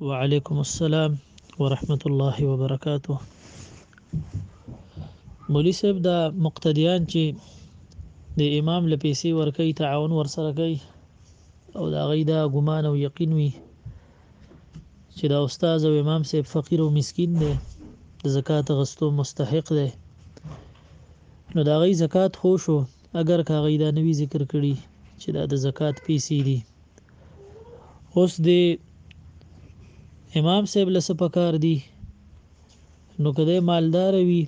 وعلیکم السلام ورحمت الله وبرکاته مولوی صاحب دا مقتدیان چې د امام لپیسي ورکي تعاون ورسره کوي او دا غي دا ګمان او یقین وي چې دا استاد او امام صاحب فقیر او مسکین دی د زکات غستو مستحق دی نو دا غي زکات خو شو اگر کاغی دا نوی ذکر کړي چې دا د زکات پیسې دي اوس دی امام صاحب لسه پکار دی نو کده مالدار وي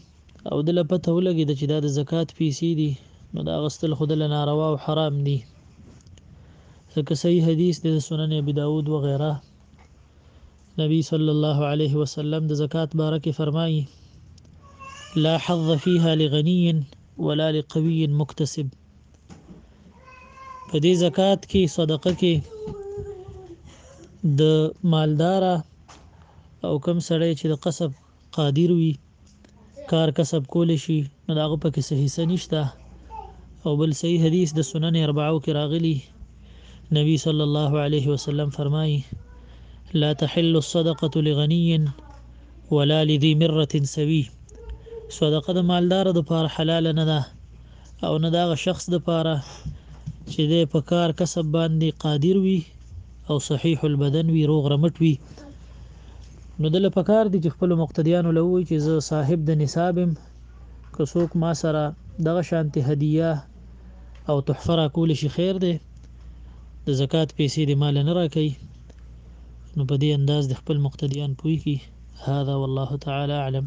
او د لپته ولګي د چې دا د زکات پیسې دي نو دا غستل خود له ناروا او حرام دي ځکه صحیح حدیث د سنن ابي داود و غیره نبی صلی الله علیه وسلم د زکات باره کې فرمایي لا حظ فيها لغني ولا لقوي مكتسب په دې زکات کې صدقه کې د مالدار او کم سړی چې د قصب قادر وي کار کسب کول شي نو داغه پکې صحیح سنشتہ او بل صحیح حدیث د سنن اربعو کې راغلی نبی صلی الله علیه وسلم فرمایي لا تحل الصدقه لغني ولا لذي مره سوي صدقه د مالدار د پاره حلال نه ده او نه د هغه شخص لپاره چې دی په کار کسب باندې قادر وي او صحیح البدن وي روغ رمټ وي نو دله پکار دي چې خپل مقتدیانو له وي چې زه صاحب د نصابم که څوک ما سره دغه شانتي هدیه او تحفه را کول شي خیر دی د زکات پیسې د مال نه راکړي نو په دې انداز د خپل مقتدیان پوي کی هذا والله تعالی اعلم